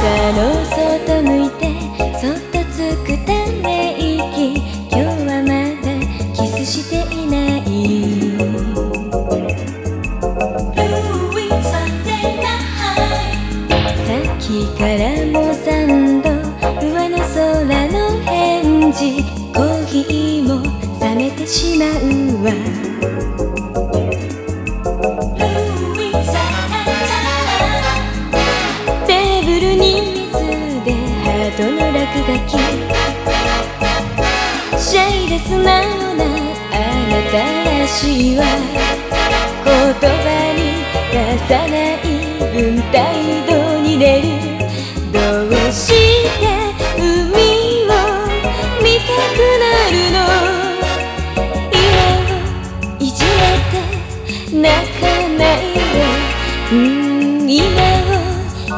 しシャイですなのなあなたらしいわ言葉に出さない分態度に出る。どうして海を見たくなるの。今をいじめて泣かないでうん今を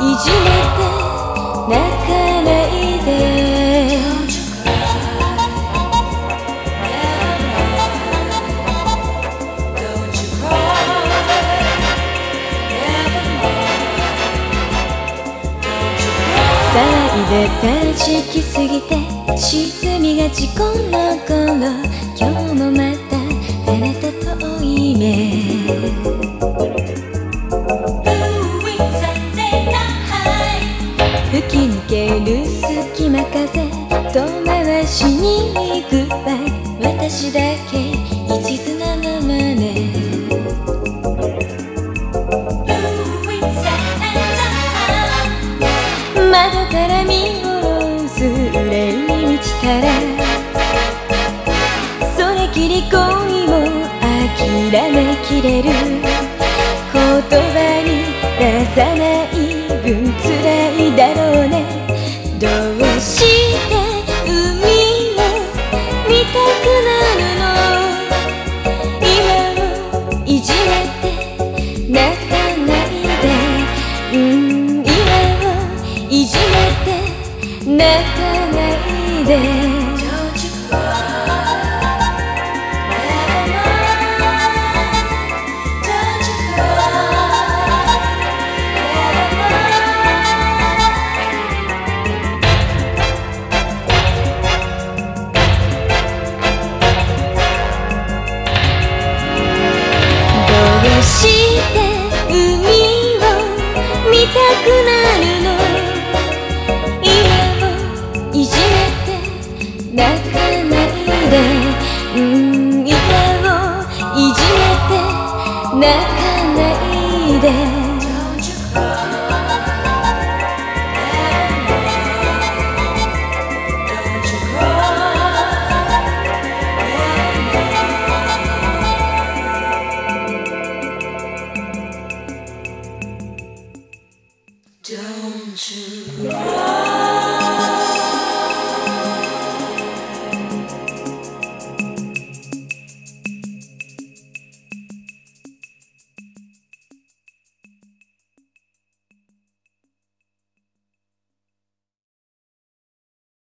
いじめて泣かないで騒いで立ちきすぎて沈みがちこの頃今日もまたあなたと負い目。吹き抜ける隙間風遠回しに行くば私だけ一途なまで。どうして海を見たくなるの？泣かないで「